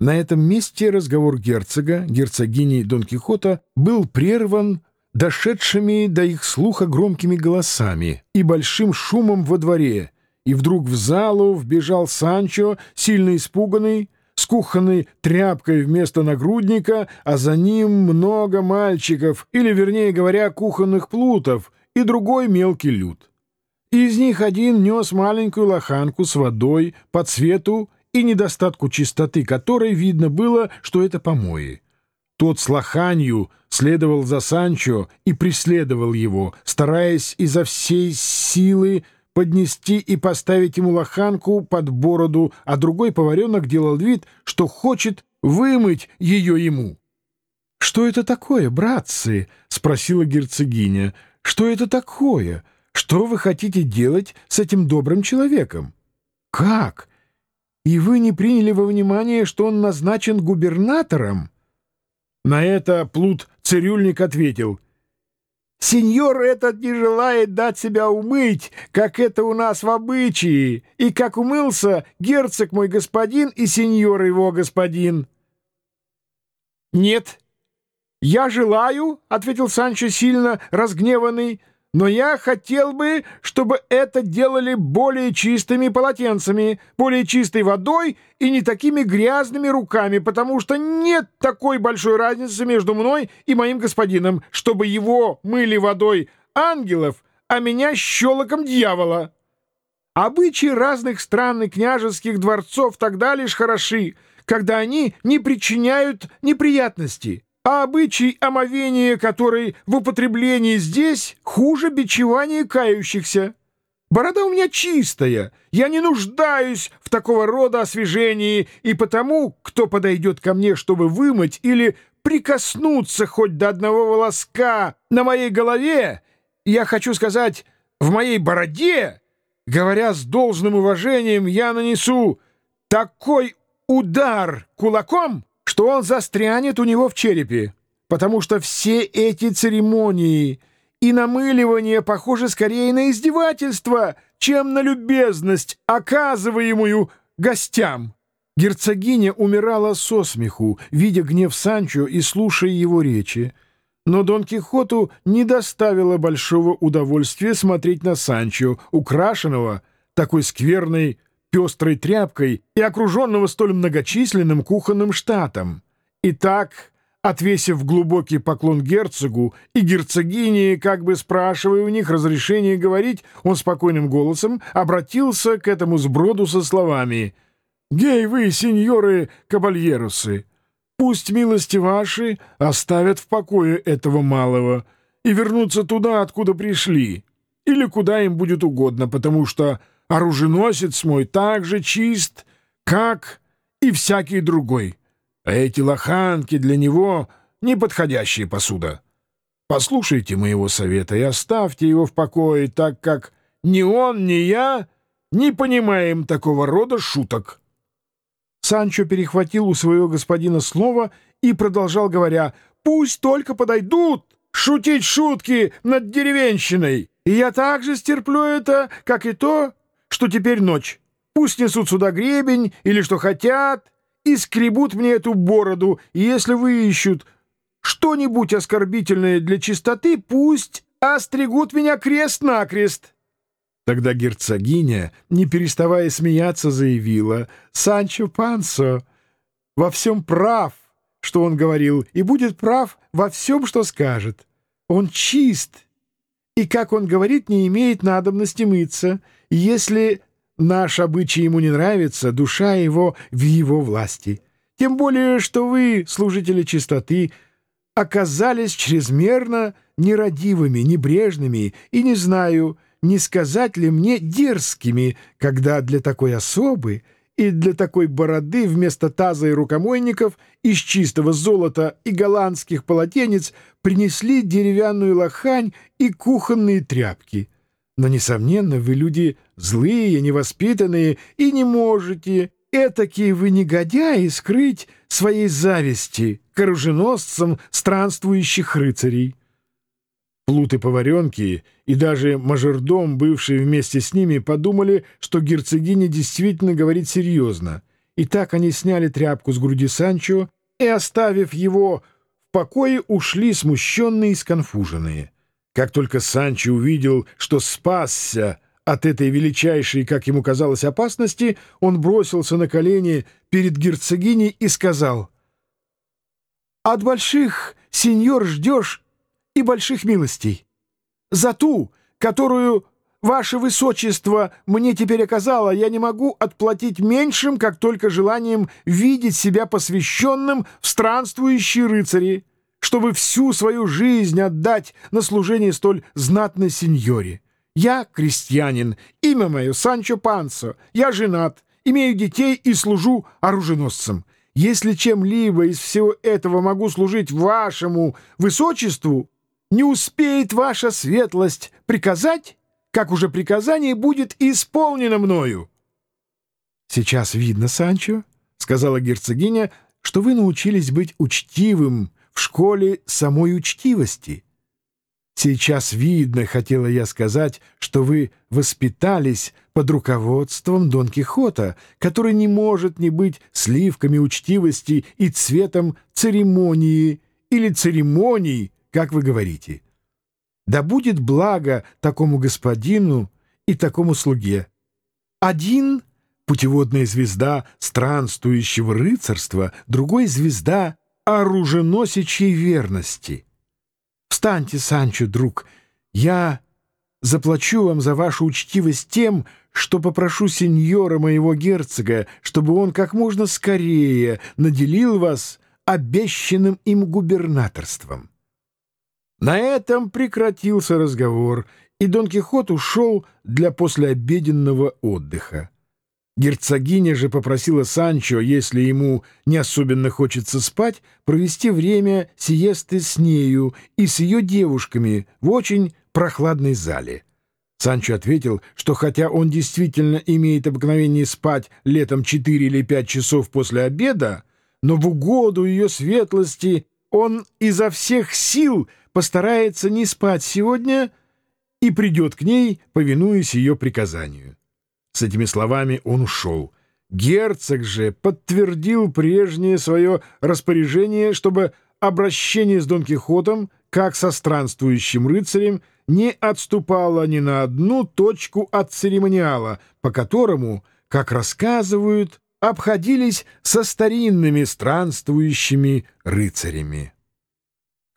На этом месте разговор герцога, герцогини Дон Кихота был прерван дошедшими до их слуха громкими голосами и большим шумом во дворе, и вдруг в залу вбежал Санчо, сильно испуганный, с кухонной тряпкой вместо нагрудника, а за ним много мальчиков, или, вернее говоря, кухонных плутов, и другой мелкий люд. Из них один нес маленькую лоханку с водой по цвету и недостатку чистоты которой видно было, что это помои. Тот с лоханью следовал за Санчо и преследовал его, стараясь изо всей силы поднести и поставить ему лоханку под бороду, а другой поваренок делал вид, что хочет вымыть ее ему. — Что это такое, братцы? — спросила герцогиня. — Что это такое? Что вы хотите делать с этим добрым человеком? — Как? И вы не приняли во внимание, что он назначен губернатором? На это Плут цирюльник ответил. «Сеньор этот не желает дать себя умыть, как это у нас в обычае, и как умылся герцог мой господин и сеньор его господин». «Нет, я желаю», — ответил Санчо сильно разгневанный, — но я хотел бы, чтобы это делали более чистыми полотенцами, более чистой водой и не такими грязными руками, потому что нет такой большой разницы между мной и моим господином, чтобы его мыли водой ангелов, а меня щелоком дьявола. Обычаи разных стран и княжеских дворцов тогда лишь хороши, когда они не причиняют неприятностей а обычай омовения, который в употреблении здесь, хуже бичевания кающихся. Борода у меня чистая, я не нуждаюсь в такого рода освежении, и потому, кто подойдет ко мне, чтобы вымыть или прикоснуться хоть до одного волоска на моей голове, я хочу сказать, в моей бороде, говоря с должным уважением, я нанесу такой удар кулаком, что он застрянет у него в черепе, потому что все эти церемонии и намыливание похожи скорее на издевательство, чем на любезность, оказываемую гостям. Герцогиня умирала со смеху, видя гнев Санчо и слушая его речи. Но Дон Кихоту не доставило большого удовольствия смотреть на Санчо, украшенного такой скверной пестрой тряпкой и окруженного столь многочисленным кухонным штатом. Итак, отвесив глубокий поклон герцогу и герцогине, как бы спрашивая у них разрешения говорить, он спокойным голосом обратился к этому сброду со словами «Гей вы, сеньоры кабальерусы, пусть милости ваши оставят в покое этого малого и вернутся туда, откуда пришли, или куда им будет угодно, потому что оруженосец мой так же чист, как и всякий другой. А эти лоханки для него — неподходящая посуда. Послушайте моего совета и оставьте его в покое, так как ни он, ни я не понимаем такого рода шуток». Санчо перехватил у своего господина слово и продолжал, говоря, «Пусть только подойдут шутить шутки над деревенщиной, и я также стерплю это, как и то, что теперь ночь. Пусть несут сюда гребень или что хотят, и скребут мне эту бороду, и если выищут что-нибудь оскорбительное для чистоты, пусть остригут меня крест-накрест». Тогда герцогиня, не переставая смеяться, заявила, «Санчо Пансо во всем прав, что он говорил, и будет прав во всем, что скажет. Он чист, и, как он говорит, не имеет надобности мыться». Если наш обычай ему не нравится, душа его в его власти. Тем более, что вы, служители чистоты, оказались чрезмерно нерадивыми, небрежными и, не знаю, не сказать ли мне дерзкими, когда для такой особы и для такой бороды вместо таза и рукомойников из чистого золота и голландских полотенец принесли деревянную лохань и кухонные тряпки. Но, несомненно, вы люди злые, невоспитанные и не можете, этакие вы негодяи, скрыть своей зависти к оруженосцам странствующих рыцарей. Плуты-поваренки и даже мажордом, бывший вместе с ними, подумали, что герцогиня действительно говорит серьезно, И так они сняли тряпку с груди Санчо и, оставив его в покое, ушли смущенные и сконфуженные. Как только Санчо увидел, что спасся от этой величайшей, как ему казалось, опасности, он бросился на колени перед герцогиней и сказал, «От больших, сеньор, ждешь и больших милостей. За ту, которую ваше высочество мне теперь оказало, я не могу отплатить меньшим, как только желанием видеть себя посвященным в странствующие рыцари, чтобы всю свою жизнь отдать на служение столь знатной сеньоре. Я крестьянин, имя мое Санчо Пансо, я женат, имею детей и служу оруженосцем. Если чем-либо из всего этого могу служить вашему высочеству, не успеет ваша светлость приказать, как уже приказание будет исполнено мною. — Сейчас видно, Санчо, — сказала герцогиня, — что вы научились быть учтивым в школе самой учтивости. Сейчас видно, хотела я сказать, что вы воспитались под руководством Дон Кихота, который не может не быть сливками учтивости и цветом церемонии или церемоний, как вы говорите. Да будет благо такому господину и такому слуге. Один — путеводная звезда странствующего рыцарства, другой — звезда оруженосичьей верности. Встаньте, Санчо, друг, я заплачу вам за вашу учтивость тем, что попрошу сеньора моего герцога, чтобы он как можно скорее наделил вас обещанным им губернаторством. На этом прекратился разговор, и Дон Кихот ушел для послеобеденного отдыха. Герцогиня же попросила Санчо, если ему не особенно хочется спать, провести время сиесты с нею и с ее девушками в очень прохладной зале. Санчо ответил, что хотя он действительно имеет обыкновение спать летом четыре или пять часов после обеда, но в угоду ее светлости он изо всех сил — постарается не спать сегодня и придет к ней, повинуясь ее приказанию. С этими словами он ушел. Герцог же подтвердил прежнее свое распоряжение, чтобы обращение с Дон Кихотом, как со странствующим рыцарем, не отступало ни на одну точку от церемониала, по которому, как рассказывают, обходились со старинными странствующими рыцарями.